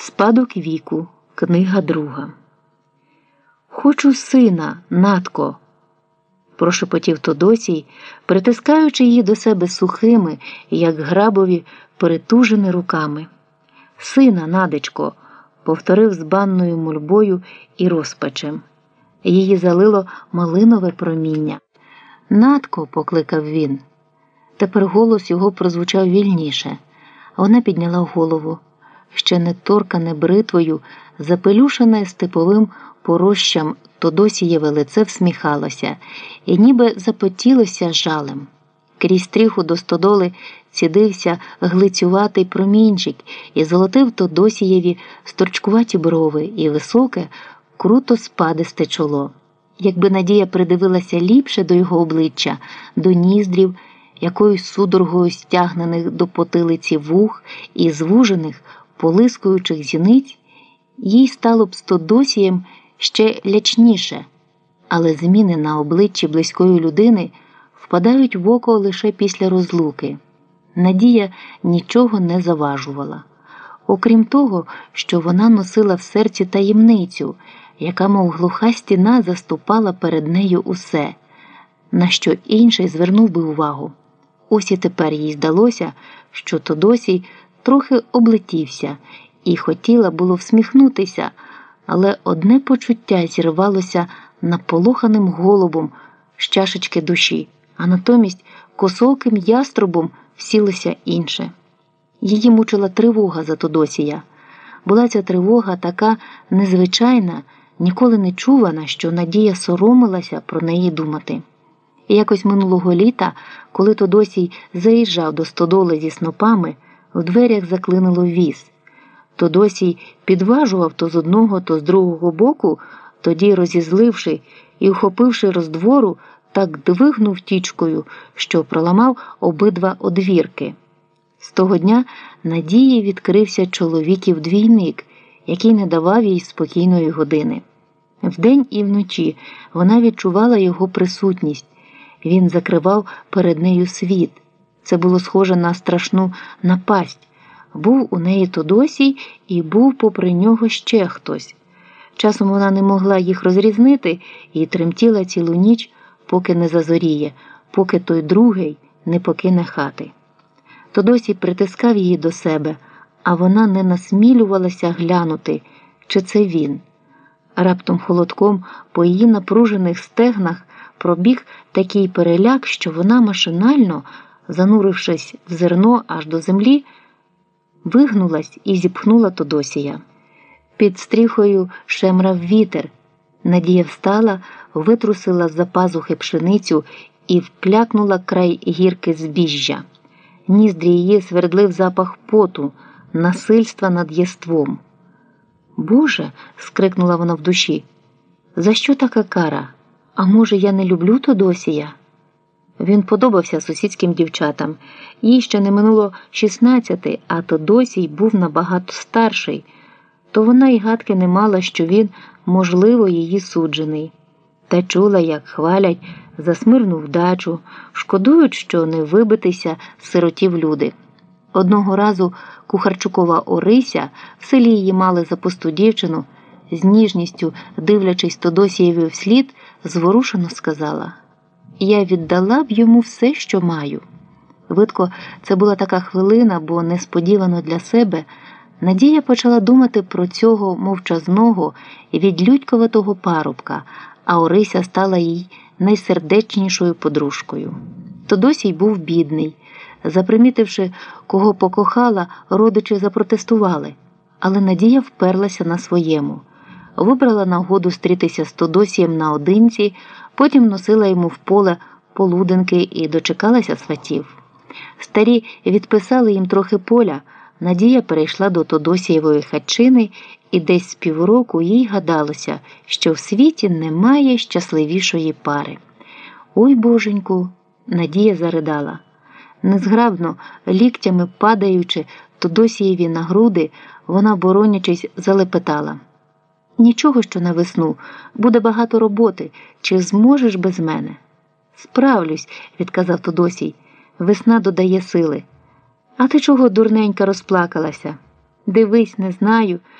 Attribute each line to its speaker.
Speaker 1: Спадок віку, книга друга. Хочу сина, Натко, прошепотів Тодосій, притискаючи її до себе сухими, як грабові, перетужими руками. Сина, надечко, повторив з банною мольбою і розпачем. Її залило малинове проміння. Натко, покликав він. Тепер голос його прозвучав вільніше. Вона підняла голову ще не торкане бритвою, запелюшене степовим порощам, Тодосієве лице всміхалося і ніби запотілося жалем. Крізь стріху до стодоли цідився глицюватий промінчик і золотив Тодосієві сторчкуваті брови і високе, круто спадисте чоло. Якби Надія придивилася ліпше до його обличчя, до ніздрів, якоюсь судорогою стягнених до потилиці вух і звужених, полискуючих зіниць, їй стало б з Тодосієм ще лячніше, але зміни на обличчі близької людини впадають в око лише після розлуки. Надія нічого не заважувала. Окрім того, що вона носила в серці таємницю, яка, мов глуха стіна, заступала перед нею усе, на що інший звернув би увагу. Ось і тепер їй здалося, що Тодосій трохи облетівся і хотіла було всміхнутися, але одне почуття зірвалося наполоханим голубом з чашечки душі, а натомість косоким яструбом сілося інше. Її мучила тривога за Тодосія. Була ця тривога така незвичайна, ніколи не чувана, що Надія соромилася про неї думати. І якось минулого літа, коли Тодосій заїжджав до стодоли зі снопами. В дверях заклинило віз. Тодосій підважував то з одного, то з другого боку, тоді, розізливши і, ухопивши роздвору, так двигнув тічкою, що проламав обидва одвірки. З того дня Надії відкрився чоловіків двійник, який не давав їй спокійної години. Вдень і вночі вона відчувала його присутність, він закривав перед нею світ. Це було схоже на страшну напасть. Був у неї Тодосій і був попри нього ще хтось. Часом вона не могла їх розрізнити і тремтіла цілу ніч, поки не зазоріє, поки той другий не покине хати. Тодосій притискав її до себе, а вона не насмілювалася глянути, чи це він. Раптом холодком по її напружених стегнах пробіг такий переляк, що вона машинально занурившись в зерно аж до землі, вигнулась і зіпхнула Тодосія. Під стріхою шемрав вітер. Надія встала, витрусила з за пазухи пшеницю і вклякнула край гірки збіжжя. Ніздрі її свердлив запах поту, насильства над єством. Боже. скрикнула вона в душі. За що така кара? А може, я не люблю Тодосія? Він подобався сусідським дівчатам. Їй ще не минуло 16, а то досі й був набагато старший, то вона й гадки не мала, що він, можливо, її суджений. Та чула, як хвалять за смирну вдачу, шкодують, що не вибитися з сиротів люди. Одного разу кухарчукова Орися в селі її мали за пусту дівчину, з ніжністю, дивлячись Тодосієві вслід, зворушено сказала я віддала б йому все, що маю. Видко, це була така хвилина, бо несподівано для себе Надія почала думати про цього мовчазного і відлюдькуватого парубка, а Орися стала їй найсердечнішою подружкою. Тодосій був бідний. Запримітивши, кого покохала, родичі запротестували, але Надія вперлася на своєму. Вибрала нагоду стрітися з Тодосієм наодинці, Потім носила йому в поле полуденки і дочекалася сватів. Старі відписали їм трохи поля. Надія перейшла до Тодосієвої хатчини, і десь з півроку їй гадалося, що в світі немає щасливішої пари. Ой боженьку, Надія заридала. Незграбно, ліктями падаючи Тодосієві на груди, вона, боронячись, залепетала. Нічого, що на весну, буде багато роботи. Чи зможеш без мене? Справлюсь, відказав Тодосій. Весна додає сили. А ти чого дурненька розплакалася? Дивись, не знаю.